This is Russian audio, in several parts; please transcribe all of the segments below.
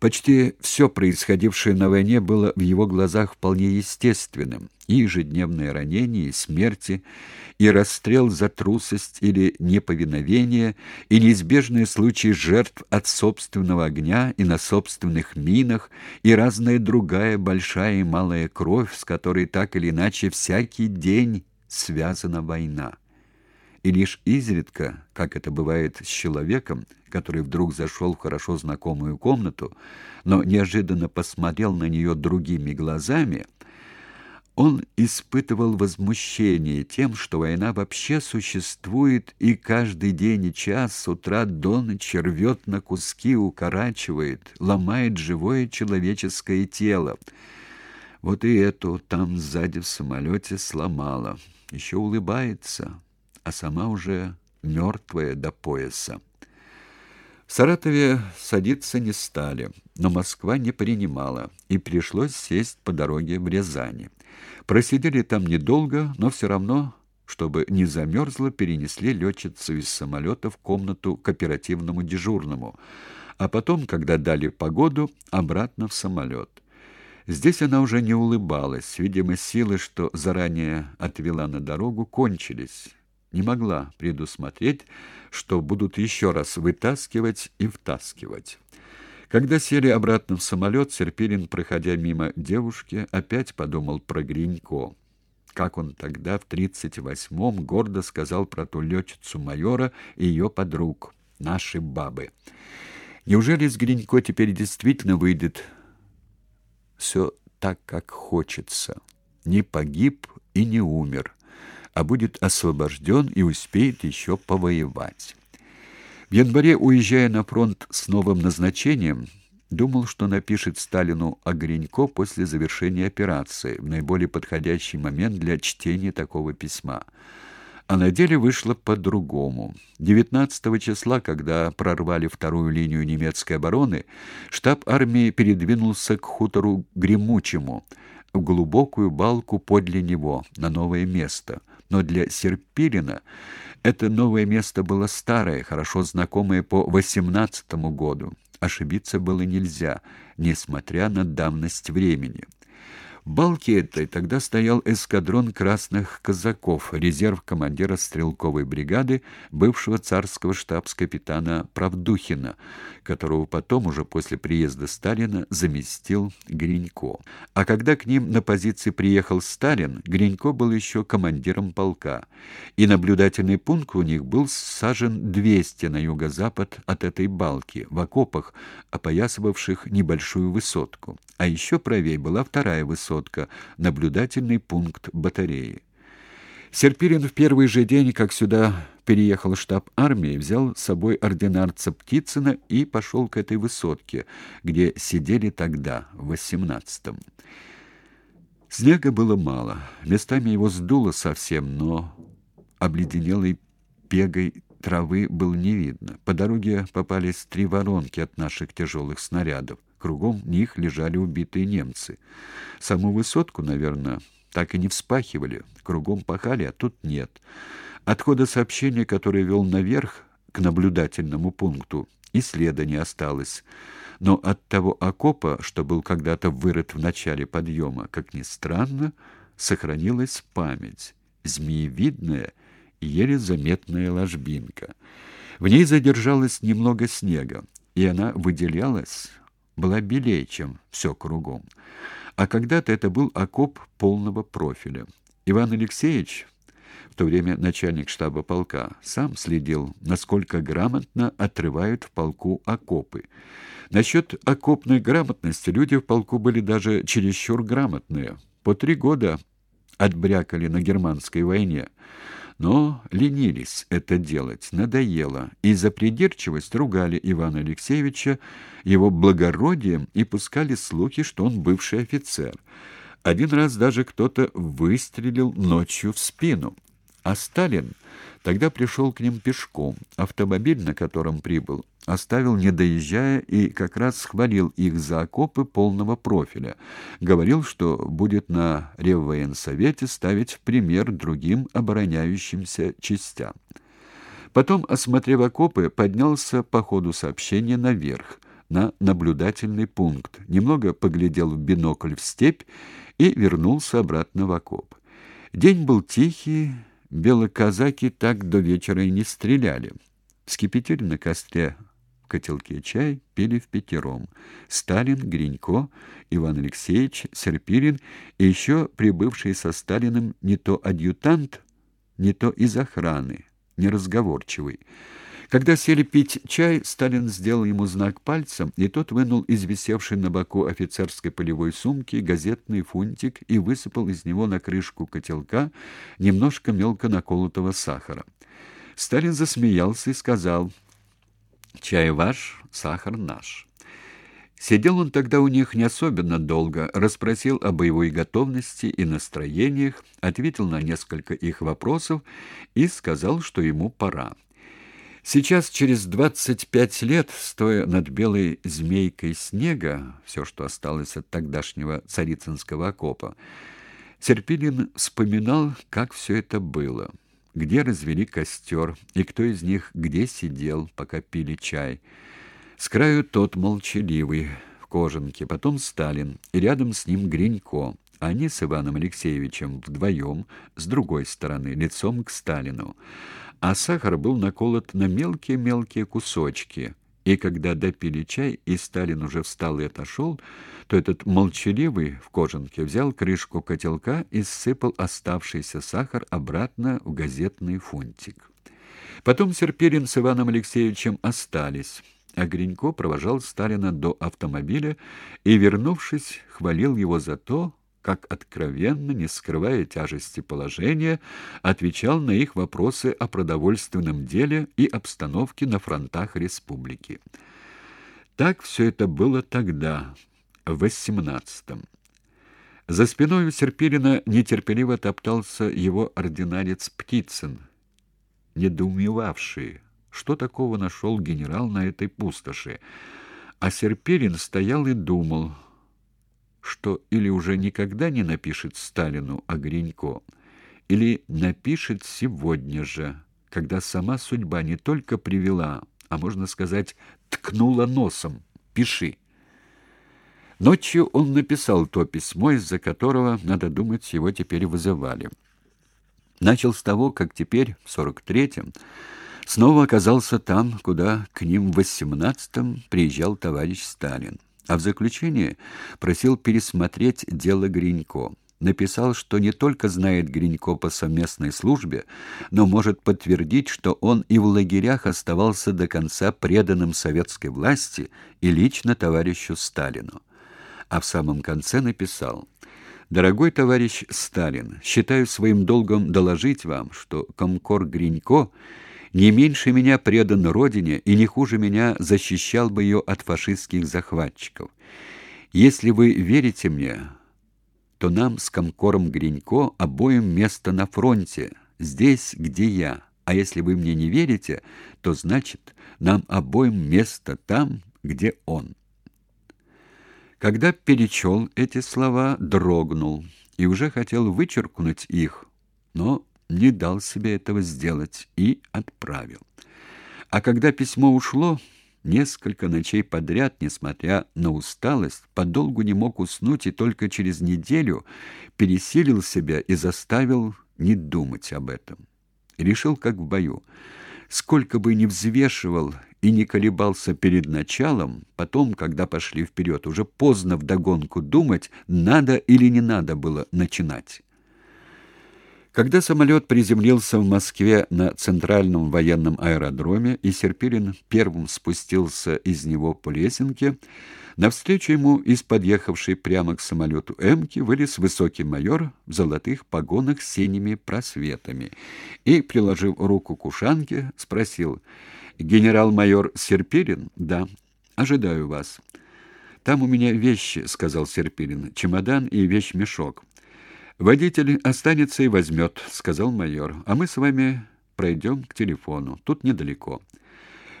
Почти все происходившее на войне было в его глазах вполне естественным. И ежедневные ранения, и смерти, и расстрел за трусость или неповиновение, и неизбежные случаи жертв от собственного огня и на собственных минах, и разная другая большая и малая кровь, с которой так или иначе всякий день связана война и лишь изредка, как это бывает с человеком, который вдруг зашел в хорошо знакомую комнату, но неожиданно посмотрел на нее другими глазами, он испытывал возмущение тем, что война вообще существует и каждый день и час с утра до ночи рвет на куски, укорачивает, ломает живое человеческое тело. Вот и эту там сзади в самолете сломала. Еще улыбается, а сама уже мертвая до пояса. В Саратове садиться не стали, но Москва не принимала, и пришлось сесть по дороге в Рязани. Просидели там недолго, но все равно, чтобы не замерзло, перенесли летчицу из самолета в комнату к оперативному дежурному, а потом, когда дали погоду, обратно в самолет. Здесь она уже не улыбалась, видимо, силы, что заранее отвела на дорогу, кончились не могла предусмотреть, что будут еще раз вытаскивать и втаскивать. Когда сели обратно в самолет, Серпилин, проходя мимо девушки, опять подумал про Гринько. Как он тогда в тридцать восьмом гордо сказал про ту летчицу майора и ее подруг, наши бабы. Неужели с Гринько теперь действительно выйдет все так, как хочется? Не погиб и не умер а будет освобожден и успеет еще повоевать. В январе, уезжая на фронт с новым назначением, думал, что напишет Сталину о Гринько после завершения операции, в наиболее подходящий момент для чтения такого письма. А на деле вышло по-другому. 19 числа, когда прорвали вторую линию немецкой обороны, штаб армии передвинулся к хутору Гремучему, в глубокую балку подле него, на новое место – но для Серпилина это новое место было старое, хорошо знакомое по восемнадцатому году. Ошибиться было нельзя, несмотря на давность времени. В балке этой тогда стоял эскадрон красных казаков, резерв командира стрелковой бригады, бывшего царского штабс-капитана Правдухина, которого потом, уже после приезда Сталина, заместил Гринько. А когда к ним на позиции приехал Сталин, Гринько был еще командиром полка, и наблюдательный пункт у них был сажен 200 на юго-запад от этой балки, в окопах, опоясывавших небольшую высотку. А еще правее была вторая высотка, наблюдательный пункт батареи. Серпирин в первый же день, как сюда переехал штаб армии, взял с собой ординарца Птицына и пошел к этой высотке, где сидели тогда, в восемнадцатом. Снега было мало, местами его сдуло совсем, но обледенелой пегой травы было не видно. По дороге попались три воронки от наших тяжелых снарядов. Кругом них лежали убитые немцы. Саму высотку, наверное, так и не вспахивали. Кругом пахали, а тут нет. Отхода сообщения, которое вел наверх к наблюдательному пункту, и следа не осталось. Но от того окопа, что был когда-то вырыт в начале подъема, как ни странно, сохранилась память. Змеевидная еле заметная ложбинка. В ней задержалось немного снега, и она выделялась, была белее, чем все кругом. А когда-то это был окоп полного профиля. Иван Алексеевич, в то время начальник штаба полка, сам следил, насколько грамотно отрывают в полку окопы. Насчет окопной грамотности люди в полку были даже чересчур грамотные. По три года отбрякали на германской войне но ленились это делать, надоело, и за придирчивость ругали Ивана Алексеевича его благородием и пускали слухи, что он бывший офицер. Один раз даже кто-то выстрелил ночью в спину. А Сталин тогда пришел к ним пешком. Автомобиль, на котором прибыл, оставил не доезжая и как раз схвалил их за окопы полного профиля. Говорил, что будет на Реввоенсовете ставить пример другим обороняющимся частям. Потом, осмотрев окопы, поднялся по ходу сообщения наверх. на наблюдательный пункт, немного поглядел в бинокль в степь и вернулся обратно в окоп. День был тихий, белоказаки так до вечера и не стреляли. Вскипятили на костре в котелке чай, пили в пятером. Сталин, Гринько, Иван Алексеевич, Серпирин и еще прибывший со Сталиным не то адъютант, не то из охраны, неразговорчивый. Когда сели пить чай, Сталин сделал ему знак пальцем, и тот вынул из висевшей на боку офицерской полевой сумки газетный фунтик и высыпал из него на крышку котелка немножко мелко наколотого сахара. Сталин засмеялся и сказал: "Чай ваш, сахар наш". Сидел он тогда у них не особенно долго, расспросил о боевой готовности и настроениях, ответил на несколько их вопросов и сказал, что ему пора. Сейчас, через двадцать пять лет, стоя над белой змейкой снега, все, что осталось от тогдашнего царицынского окопа, Серпилин вспоминал, как все это было, где развели костер и кто из них где сидел, пока пили чай. С краю тот молчаливый, в кожанке, потом Сталин, и рядом с ним Гринько. Они с Иваном Алексеевичем вдвоем, с другой стороны, лицом к Сталину а сахар был наколот на мелкие-мелкие кусочки. И когда допили чай, и Сталин уже встал и отошел, то этот молчаливый в кожанке взял крышку котелка и сыпал оставшийся сахар обратно в газетный фунтик. Потом Серпирин с Иваном Алексеевичем остались, а Гринько провожал Сталина до автомобиля и, вернувшись, хвалил его за то, как откровенно, не скрывая тяжести положения, отвечал на их вопросы о продовольственном деле и обстановке на фронтах республики. Так все это было тогда, в восемнадцатом. За спиной у Серпилина нетерпеливо топтался его ординарец Птицын, недоумевавший, что такого нашел генерал на этой пустоши. А Серпилин стоял и думал — что или уже никогда не напишет Сталину о Гринько, или напишет сегодня же, когда сама судьба не только привела, а можно сказать, ткнула носом. Пиши. Ночью он написал то письмо, из-за которого, надо думать, его теперь вызывали. Начал с того, как теперь, в 43-м, снова оказался там, куда к ним в 18-м приезжал товарищ Сталин а в заключение просил пересмотреть дело Гринько. Написал, что не только знает Гринько по совместной службе, но может подтвердить, что он и в лагерях оставался до конца преданным советской власти и лично товарищу Сталину. А в самом конце написал: Дорогой товарищ Сталин, считаю своим долгом доложить вам, что комкор Гринько не меньше меня предан родине и не хуже меня защищал бы ее от фашистских захватчиков. Если вы верите мне, то нам с Комкором Гринько обоим место на фронте, здесь, где я. А если вы мне не верите, то значит, нам обоим место там, где он. Когда перечел эти слова, дрогнул и уже хотел вычеркнуть их, но не дал себе этого сделать и отправил. А когда письмо ушло, несколько ночей подряд, несмотря на усталость, подолгу не мог уснуть и только через неделю пересилил себя и заставил не думать об этом. решил, как в бою, сколько бы ни взвешивал и не колебался перед началом, потом, когда пошли вперед, уже поздно вдогонку думать, надо или не надо было начинать. Когда самолет приземлился в Москве на центральном военном аэродроме и Серпилин первым спустился из него по лесенке, навстречу ему из подъехавшей прямо к самолету «Эмки» вылез высокий майор в золотых погонах с синими просветами и, приложив руку к ушанке, спросил «Генерал-майор Серпилин?» «Да. Ожидаю вас». «Там у меня вещи», — сказал Серпилин, — «чемодан и вещмешок». Водитель останется и возьмет», — сказал майор. А мы с вами пройдем к телефону. Тут недалеко.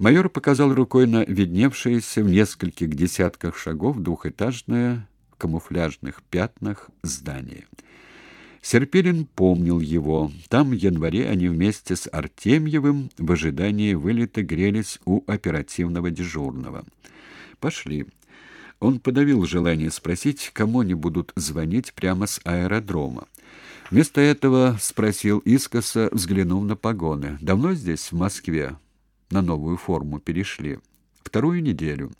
Майор показал рукой на видневшееся в нескольких десятках шагов двухэтажное в камуфляжных пятнах здание. Серпилин помнил его. Там в январе они вместе с Артемьевым в ожидании вылета грелись у оперативного дежурного. Пошли. Он подавил желание спросить, кому они будут звонить прямо с аэродрома. Вместо этого спросил искоса, взглянув на погоны. «Давно здесь, в Москве, на новую форму перешли?» «Вторую неделю».